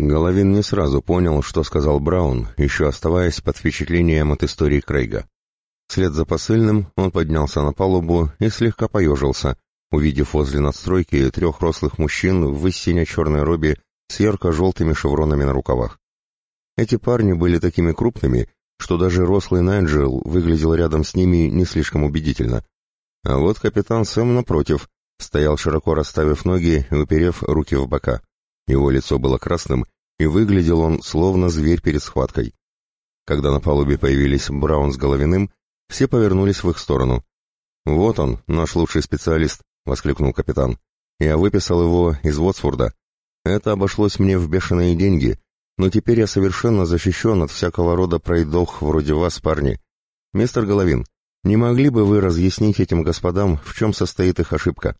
Головин не сразу понял, что сказал Браун, еще оставаясь под впечатлением от истории Крейга. Вслед за посыльным он поднялся на палубу и слегка поежился, увидев возле надстройки трех рослых мужчин в истине черной робе с ярко-желтыми шевронами на рукавах. Эти парни были такими крупными, что даже рослый Найджел выглядел рядом с ними не слишком убедительно. А вот капитан Сэм, напротив, стоял широко расставив ноги и уперев руки в бока. Его лицо было красным, и выглядел он словно зверь перед схваткой. Когда на палубе появились Браун с Головиным, все повернулись в их сторону. «Вот он, наш лучший специалист», — воскликнул капитан. «Я выписал его из Вотсфорда. Это обошлось мне в бешеные деньги, но теперь я совершенно защищен от всякого рода пройдох вроде вас, парни. Мистер Головин, не могли бы вы разъяснить этим господам, в чем состоит их ошибка?»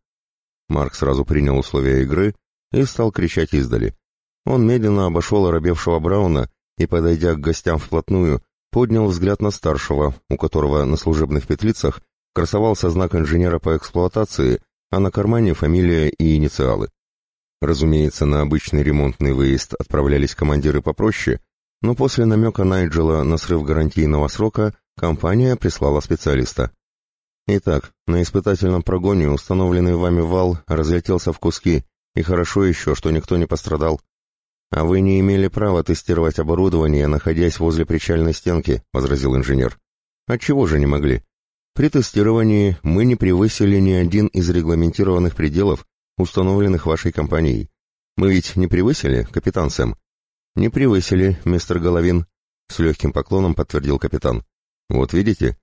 Марк сразу принял условия игры и стал кричать издали. Он медленно обошел оробевшего Брауна и, подойдя к гостям вплотную, поднял взгляд на старшего, у которого на служебных петлицах красовался знак инженера по эксплуатации, а на кармане фамилия и инициалы. Разумеется, на обычный ремонтный выезд отправлялись командиры попроще, но после намека Найджела на срыв гарантийного срока компания прислала специалиста. Итак, на испытательном прогоне установленный вами вал разлетелся в куски, и хорошо еще, что никто не пострадал. А вы не имели права тестировать оборудование, находясь возле причальной стенки, возразил инженер. Отчего же не могли? При тестировании мы не превысили ни один из регламентированных пределов, установленных вашей компанией. Мы ведь не превысили, капитан Сэм? Не превысили, мистер Головин, с легким поклоном подтвердил капитан. Вот видите,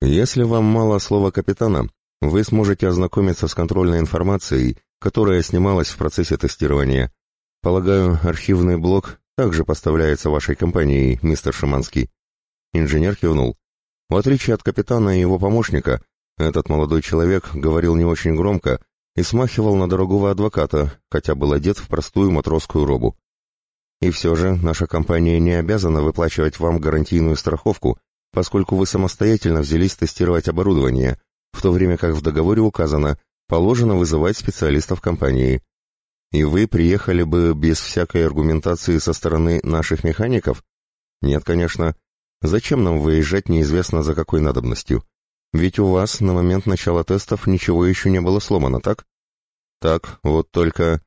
если вам мало слова капитана, вы сможете ознакомиться с контрольной информацией, которая снималась в процессе тестирования. Полагаю, архивный блок также поставляется вашей компанией, мистер Шиманский. Инженер кивнул. В отличие от капитана и его помощника, этот молодой человек говорил не очень громко и смахивал на дорогого адвоката, хотя был одет в простую матросскую робу. И все же наша компания не обязана выплачивать вам гарантийную страховку, поскольку вы самостоятельно взялись тестировать оборудование, в то время как в договоре указано, положено вызывать специалистов компании. И вы приехали бы без всякой аргументации со стороны наших механиков? Нет, конечно. Зачем нам выезжать неизвестно за какой надобностью? Ведь у вас на момент начала тестов ничего еще не было сломано, так? Так, вот только...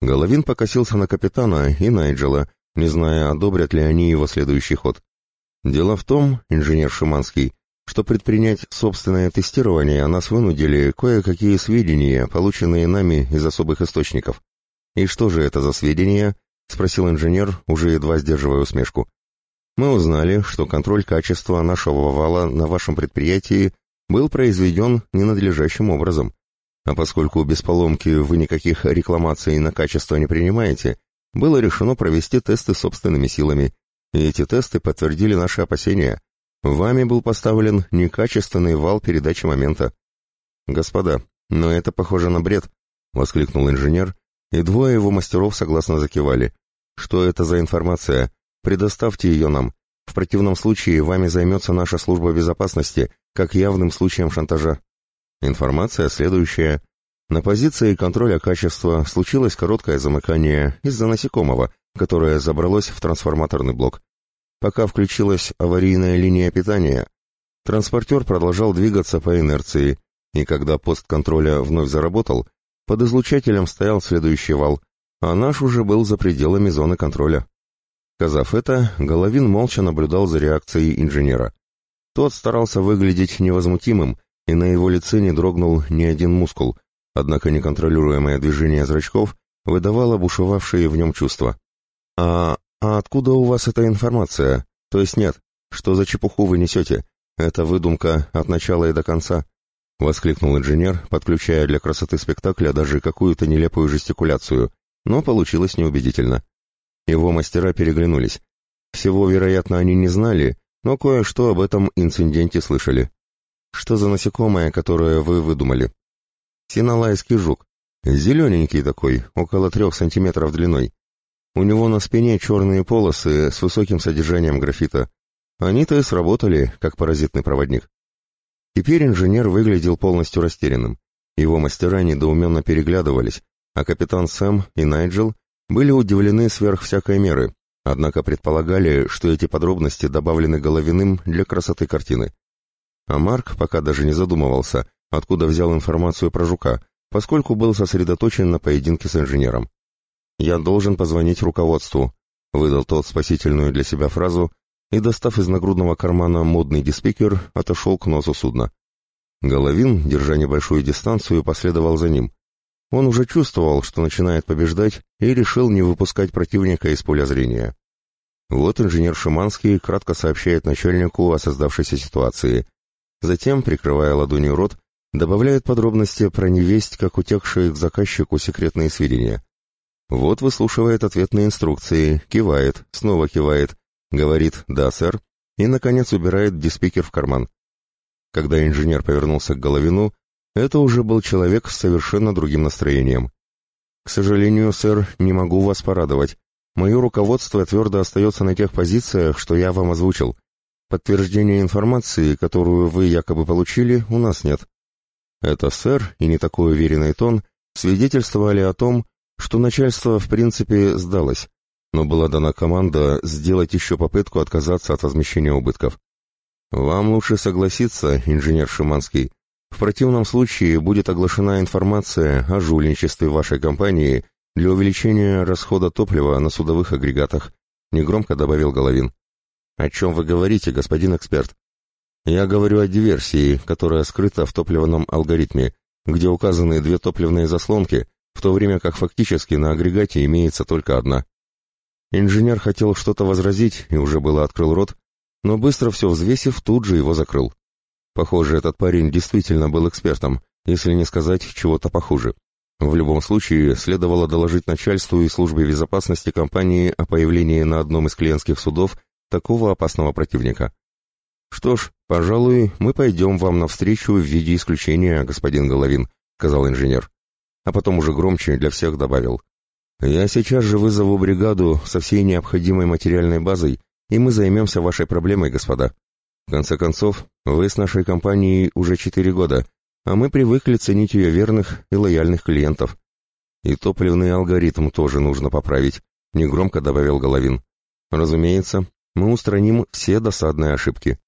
Головин покосился на капитана и Найджела, не зная, одобрят ли они его следующий ход. Дело в том, инженер Шиманский, что предпринять собственное тестирование нас вынудили кое-какие сведения, полученные нами из особых источников. «И что же это за сведения?» — спросил инженер, уже едва сдерживая усмешку. «Мы узнали, что контроль качества нашего вала на вашем предприятии был произведен ненадлежащим образом. А поскольку без поломки вы никаких рекламаций на качество не принимаете, было решено провести тесты собственными силами, и эти тесты подтвердили наши опасения. Вами был поставлен некачественный вал передачи момента. «Господа, но это похоже на бред», — воскликнул инженер, и двое его мастеров согласно закивали. «Что это за информация? Предоставьте ее нам. В противном случае вами займется наша служба безопасности, как явным случаем шантажа. Информация следующая. На позиции контроля качества случилось короткое замыкание из-за насекомого, которое забралось в трансформаторный блок. Пока включилась аварийная линия питания, транспортер продолжал двигаться по инерции, и когда пост контроля вновь заработал, под излучателем стоял следующий вал, а наш уже был за пределами зоны контроля. Сказав это, Головин молча наблюдал за реакцией инженера. Тот старался выглядеть невозмутимым, и на его лице не дрогнул ни один мускул, однако неконтролируемое движение зрачков выдавало бушевавшие в нем чувства. «А, а откуда у вас эта информация? То есть нет? Что за чепуху вы несете? Это выдумка от начала и до конца», — воскликнул инженер, подключая для красоты спектакля даже какую-то нелепую жестикуляцию, но получилось неубедительно. Его мастера переглянулись. Всего, вероятно, они не знали, но кое-что об этом инциденте слышали. Что за насекомое, которое вы выдумали? Синолайский жук. Зелененький такой, около трех сантиметров длиной. У него на спине черные полосы с высоким содержанием графита. Они-то и сработали, как паразитный проводник. Теперь инженер выглядел полностью растерянным. Его мастера недоуменно переглядывались, а капитан Сэм и Найджел были удивлены сверх всякой меры, однако предполагали, что эти подробности добавлены Головиным для красоты картины. А Марк пока даже не задумывался, откуда взял информацию про жука, поскольку был сосредоточен на поединке с инженером. «Я должен позвонить руководству», — выдал тот спасительную для себя фразу и, достав из нагрудного кармана модный диспикер, отошел к носу судна. Головин, держа небольшую дистанцию, последовал за ним. Он уже чувствовал, что начинает побеждать, и решил не выпускать противника из поля зрения. Вот инженер Шиманский кратко сообщает начальнику о создавшейся ситуации. Затем, прикрывая ладонью рот, добавляет подробности про невесть, как утекшие к заказчику секретные сведения. Вот выслушивает ответные инструкции, кивает, снова кивает, говорит «да, сэр», и, наконец, убирает диспикер в карман. Когда инженер повернулся к Головину, это уже был человек с совершенно другим настроением. «К сожалению, сэр, не могу вас порадовать. Мое руководство твердо остается на тех позициях, что я вам озвучил. Подтверждения информации, которую вы якобы получили, у нас нет». Это сэр и не такой уверенный тон свидетельствовали о том, что начальство в принципе сдалось, но была дана команда сделать еще попытку отказаться от возмещения убытков. «Вам лучше согласиться, инженер Шиманский. В противном случае будет оглашена информация о жульничестве вашей компании для увеличения расхода топлива на судовых агрегатах», — негромко добавил Головин. «О чем вы говорите, господин эксперт?» «Я говорю о диверсии, которая скрыта в топливном алгоритме, где указаны две топливные заслонки, то время как фактически на агрегате имеется только одна». Инженер хотел что-то возразить и уже было открыл рот, но быстро все взвесив, тут же его закрыл. Похоже, этот парень действительно был экспертом, если не сказать чего-то похуже. В любом случае, следовало доложить начальству и службе безопасности компании о появлении на одном из клиентских судов такого опасного противника. «Что ж, пожалуй, мы пойдем вам навстречу в виде исключения, господин Головин», — сказал инженер. А потом уже громче для всех добавил. Я сейчас же вызову бригаду со всей необходимой материальной базой, и мы займемся вашей проблемой, господа. В конце концов, вы с нашей компанией уже четыре года, а мы привыкли ценить ее верных и лояльных клиентов. И топливный алгоритм тоже нужно поправить, негромко добавил Головин. Разумеется, мы устраним все досадные ошибки.